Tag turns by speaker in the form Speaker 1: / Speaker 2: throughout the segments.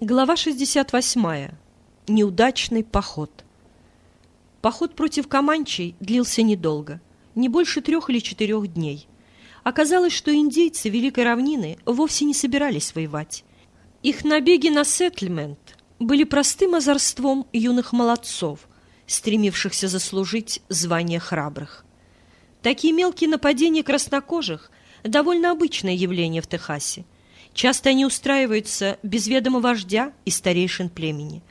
Speaker 1: Глава 68. Неудачный поход. Поход против Каманчей длился недолго, не больше трех или четырех дней. Оказалось, что индейцы Великой Равнины вовсе не собирались воевать. Их набеги на сеттельмент были простым озорством юных молодцов, стремившихся заслужить звание храбрых. Такие мелкие нападения краснокожих – довольно обычное явление в Техасе. Часто они устраиваются без ведома вождя и старейшин племени.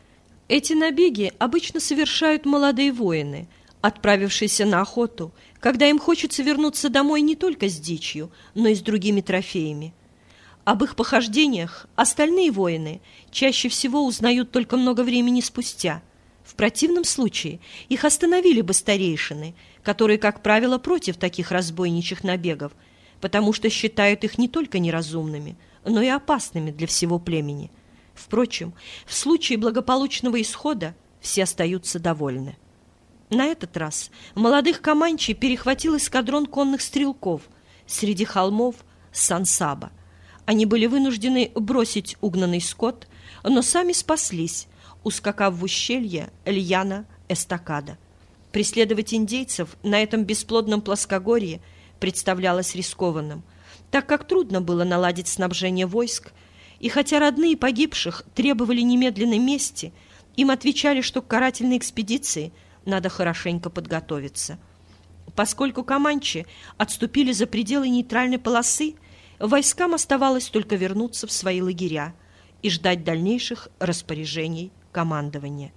Speaker 1: Эти набеги обычно совершают молодые воины, отправившиеся на охоту, когда им хочется вернуться домой не только с дичью, но и с другими трофеями. Об их похождениях остальные воины чаще всего узнают только много времени спустя. В противном случае их остановили бы старейшины, которые, как правило, против таких разбойничьих набегов, потому что считают их не только неразумными – но и опасными для всего племени. Впрочем, в случае благополучного исхода все остаются довольны. На этот раз молодых Каманчи перехватил эскадрон конных стрелков среди холмов Сансаба. Они были вынуждены бросить угнанный скот, но сами спаслись, ускакав в ущелье Льяна Эстакада. Преследовать индейцев на этом бесплодном плоскогорье представлялось рискованным – так как трудно было наладить снабжение войск, и хотя родные погибших требовали немедленной мести, им отвечали, что к карательной экспедиции надо хорошенько подготовиться. Поскольку Каманчи отступили за пределы нейтральной полосы, войскам оставалось только вернуться в свои лагеря и ждать дальнейших распоряжений командования.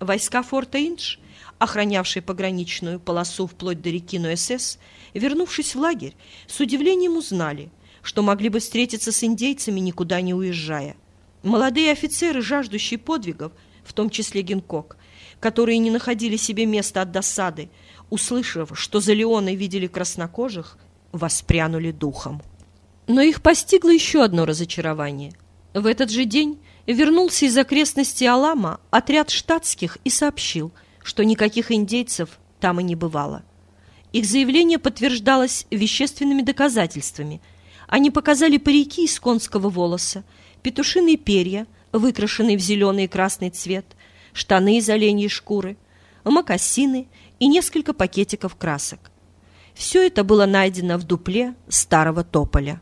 Speaker 1: Войска форта Индж, охранявшие пограничную полосу вплоть до реки Нуэсэс, вернувшись в лагерь, с удивлением узнали, что могли бы встретиться с индейцами, никуда не уезжая. Молодые офицеры, жаждущие подвигов, в том числе Генкок, которые не находили себе места от досады, услышав, что за Леоной видели краснокожих, воспрянули духом. Но их постигло еще одно разочарование. В этот же день вернулся из окрестностей Алама отряд штатских и сообщил, что никаких индейцев там и не бывало. Их заявление подтверждалось вещественными доказательствами. Они показали парики из конского волоса, петушиные перья, выкрашенные в зеленый и красный цвет, штаны из оленьей шкуры, мокасины и несколько пакетиков красок. Все это было найдено в дупле старого тополя.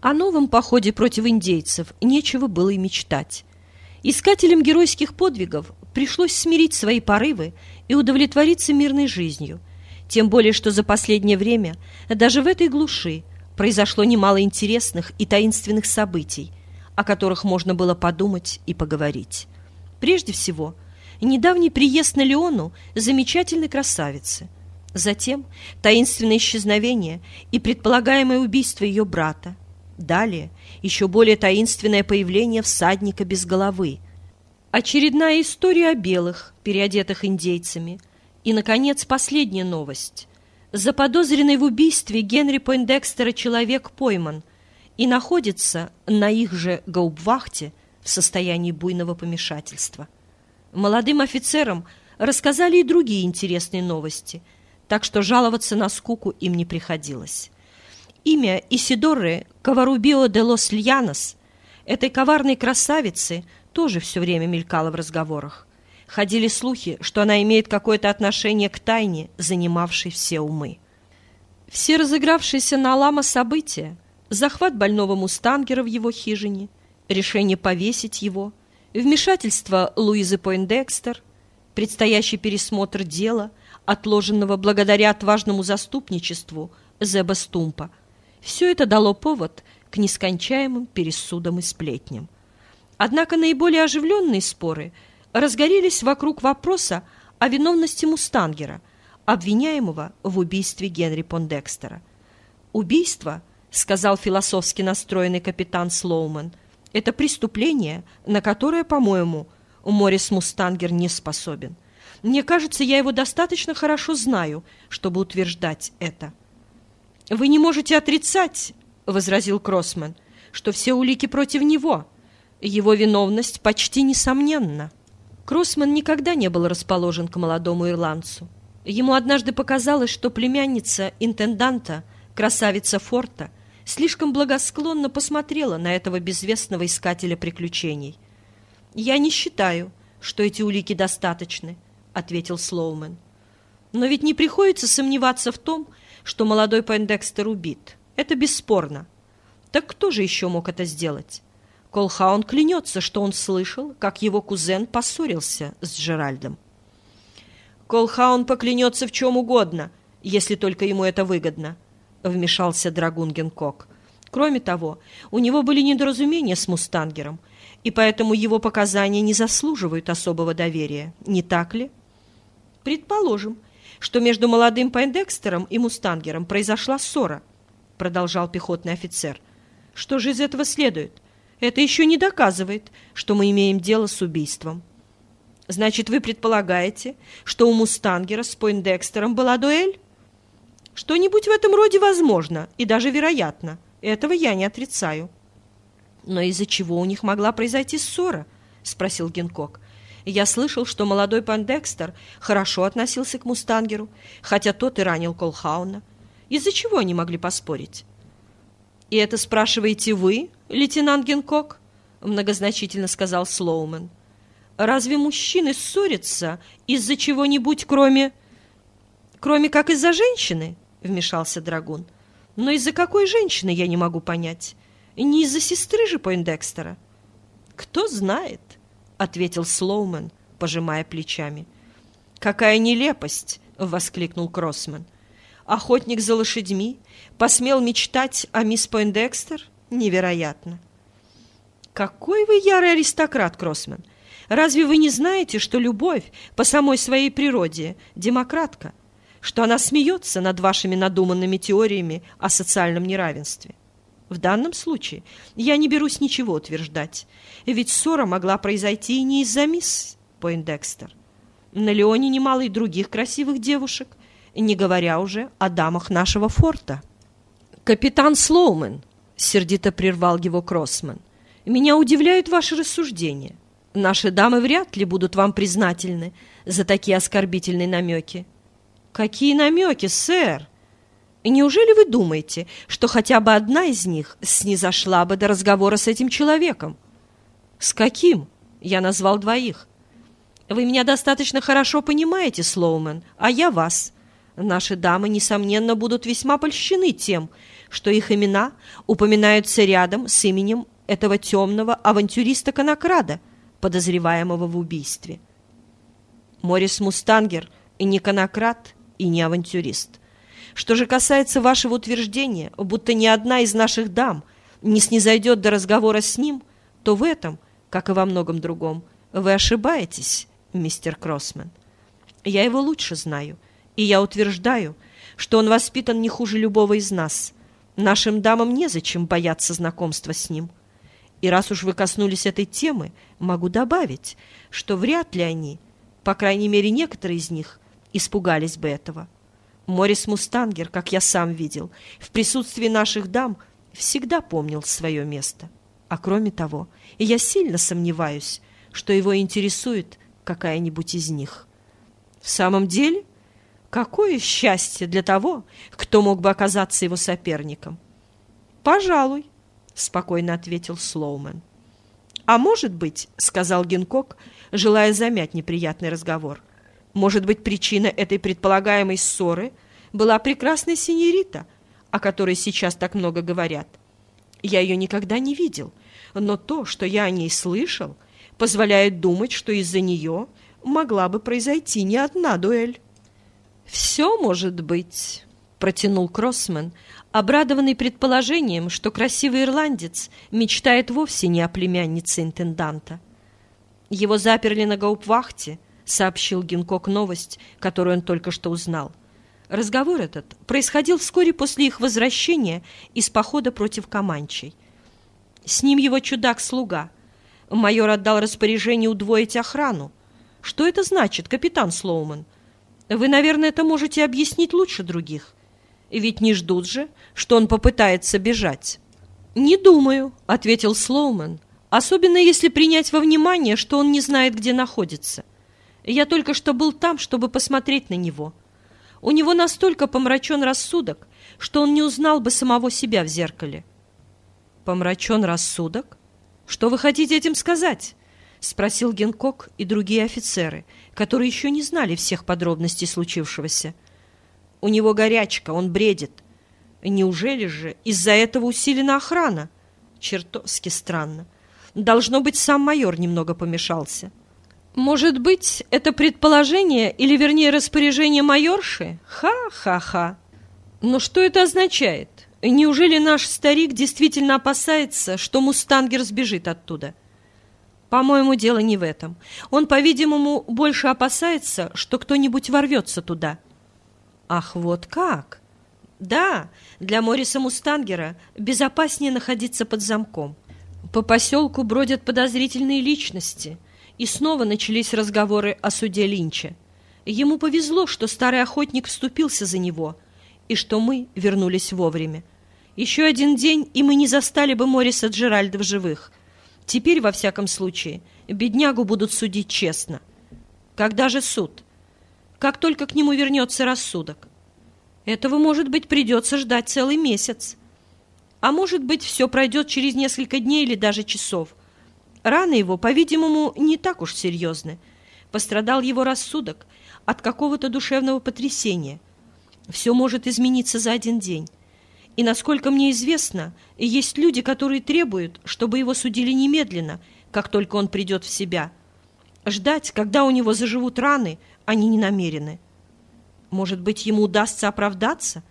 Speaker 1: О новом походе против индейцев нечего было и мечтать. Искателям геройских подвигов пришлось смирить свои порывы и удовлетвориться мирной жизнью. Тем более, что за последнее время даже в этой глуши произошло немало интересных и таинственных событий, о которых можно было подумать и поговорить. Прежде всего, недавний приезд на Леону замечательной красавицы. Затем таинственное исчезновение и предполагаемое убийство ее брата, Далее еще более таинственное появление всадника без головы. Очередная история о белых, переодетых индейцами. И, наконец, последняя новость. Заподозренный в убийстве Генри Пойндекстера человек пойман и находится на их же гаубвахте в состоянии буйного помешательства. Молодым офицерам рассказали и другие интересные новости, так что жаловаться на скуку им не приходилось. Имя Исидоры Каварубио де лос Льянос, этой коварной красавицы, тоже все время мелькало в разговорах. Ходили слухи, что она имеет какое-то отношение к тайне, занимавшей все умы. Все разыгравшиеся на Алама события, захват больного мустангера в его хижине, решение повесить его, вмешательство Луизы Пойндекстер, предстоящий пересмотр дела, отложенного благодаря отважному заступничеству Зеба Стумпа – все это дало повод к нескончаемым пересудам и сплетням. Однако наиболее оживленные споры разгорелись вокруг вопроса о виновности Мустангера, обвиняемого в убийстве Генри Пондекстера. «Убийство», — сказал философски настроенный капитан Слоуман, — «это преступление, на которое, по-моему, Морис Мустангер не способен. Мне кажется, я его достаточно хорошо знаю, чтобы утверждать это». «Вы не можете отрицать, — возразил Кроссман, — что все улики против него. Его виновность почти несомненна». Кроссман никогда не был расположен к молодому ирландцу. Ему однажды показалось, что племянница интенданта, красавица Форта, слишком благосклонно посмотрела на этого безвестного искателя приключений. «Я не считаю, что эти улики достаточны», — ответил Слоумен. «Но ведь не приходится сомневаться в том, что молодой Пендекстер убит. Это бесспорно. Так кто же еще мог это сделать? Колхаун клянется, что он слышал, как его кузен поссорился с Джеральдом. Колхаун поклянется в чем угодно, если только ему это выгодно, — вмешался Драгун Генкок. Кроме того, у него были недоразумения с Мустангером, и поэтому его показания не заслуживают особого доверия, не так ли? Предположим, что между молодым Пайндекстером и Мустангером произошла ссора, — продолжал пехотный офицер. Что же из этого следует? Это еще не доказывает, что мы имеем дело с убийством. Значит, вы предполагаете, что у Мустангера с Пойндекстером была дуэль? Что-нибудь в этом роде возможно и даже вероятно. Этого я не отрицаю. Но из-за чего у них могла произойти ссора? Спросил Генкок. Я слышал, что молодой Пандекстер хорошо относился к Мустангеру, хотя тот и ранил Колхауна. Из-за чего они могли поспорить? «И это спрашиваете вы, лейтенант Генкок?» многозначительно сказал Слоумен. «Разве мужчины ссорятся из-за чего-нибудь, кроме...» «Кроме как из-за женщины?» — вмешался Драгун. «Но из-за какой женщины, я не могу понять. Не из-за сестры же Пойндекстера?» «Кто знает?» — ответил Слоумен, пожимая плечами. «Какая нелепость!» — воскликнул Кроссман. «Охотник за лошадьми посмел мечтать о мисс Пойндекстер? Невероятно!» «Какой вы ярый аристократ, Кроссман! Разве вы не знаете, что любовь по самой своей природе – демократка, что она смеется над вашими надуманными теориями о социальном неравенстве?» В данном случае я не берусь ничего утверждать, ведь ссора могла произойти и не из-за мисс Пойндекстер. На Леоне немало и других красивых девушек, не говоря уже о дамах нашего форта. «Капитан Слоумен», — сердито прервал его Кроссман, меня удивляют ваши рассуждения. Наши дамы вряд ли будут вам признательны за такие оскорбительные намеки. Какие намеки, сэр? Неужели вы думаете, что хотя бы одна из них снизошла бы до разговора с этим человеком? С каким? Я назвал двоих. Вы меня достаточно хорошо понимаете, Слоумен, а я вас. Наши дамы, несомненно, будут весьма польщены тем, что их имена упоминаются рядом с именем этого темного авантюриста-конокрада, подозреваемого в убийстве. Морис Мустангер и не конокрад, и не авантюрист. Что же касается вашего утверждения, будто ни одна из наших дам не снизойдет до разговора с ним, то в этом, как и во многом другом, вы ошибаетесь, мистер Кроссман. Я его лучше знаю, и я утверждаю, что он воспитан не хуже любого из нас. Нашим дамам незачем бояться знакомства с ним. И раз уж вы коснулись этой темы, могу добавить, что вряд ли они, по крайней мере некоторые из них, испугались бы этого. Морис Мустангер, как я сам видел, в присутствии наших дам всегда помнил свое место. А кроме того, и я сильно сомневаюсь, что его интересует какая-нибудь из них. В самом деле, какое счастье для того, кто мог бы оказаться его соперником? Пожалуй, спокойно ответил Слоумен. А может быть, сказал Генкок, желая замять неприятный разговор, может быть, причина этой предполагаемой ссоры была прекрасная синьорита, о которой сейчас так много говорят. Я ее никогда не видел, но то, что я о ней слышал, позволяет думать, что из-за нее могла бы произойти не одна дуэль. «Все может быть», — протянул Кроссман, обрадованный предположением, что красивый ирландец мечтает вовсе не о племяннице интенданта. Его заперли на гаупвахте, сообщил Гинкок новость, которую он только что узнал. Разговор этот происходил вскоре после их возвращения из похода против Каманчей. С ним его чудак-слуга. Майор отдал распоряжение удвоить охрану. Что это значит, капитан Слоуман? Вы, наверное, это можете объяснить лучше других. Ведь не ждут же, что он попытается бежать. «Не думаю», — ответил Слоумен, «особенно если принять во внимание, что он не знает, где находится. Я только что был там, чтобы посмотреть на него. У него настолько помрачен рассудок, что он не узнал бы самого себя в зеркале». «Помрачен рассудок? Что вы хотите этим сказать?» — спросил Генкок и другие офицеры, которые еще не знали всех подробностей случившегося. «У него горячка, он бредит. Неужели же из-за этого усилена охрана? Чертовски странно. Должно быть, сам майор немного помешался». «Может быть, это предположение, или, вернее, распоряжение майорши? Ха-ха-ха!» «Но что это означает? Неужели наш старик действительно опасается, что Мустангер сбежит оттуда?» По-моему, дело не в этом. Он, по-видимому, больше опасается, что кто-нибудь ворвется туда. Ах, вот как! Да, для Мориса Мустангера безопаснее находиться под замком. По поселку бродят подозрительные личности, и снова начались разговоры о суде Линча. Ему повезло, что старый охотник вступился за него, и что мы вернулись вовремя. Еще один день, и мы не застали бы Мориса Джеральда в живых — Теперь, во всяком случае, беднягу будут судить честно. Когда же суд? Как только к нему вернется рассудок. Этого, может быть, придется ждать целый месяц. А может быть, все пройдет через несколько дней или даже часов. Раны его, по-видимому, не так уж серьезны. Пострадал его рассудок от какого-то душевного потрясения. Все может измениться за один день. И, насколько мне известно, есть люди, которые требуют, чтобы его судили немедленно, как только он придет в себя. Ждать, когда у него заживут раны, они не намерены. Может быть, ему удастся оправдаться?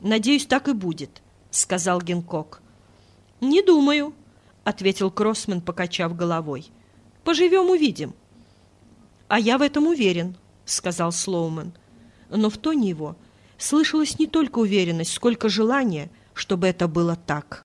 Speaker 1: Надеюсь, так и будет, — сказал Генкок. Не думаю, — ответил Кроссман, покачав головой. Поживем, увидим. А я в этом уверен, — сказал Слоуман. Но в тоне его слышалась не только уверенность, сколько желание, чтобы это было так.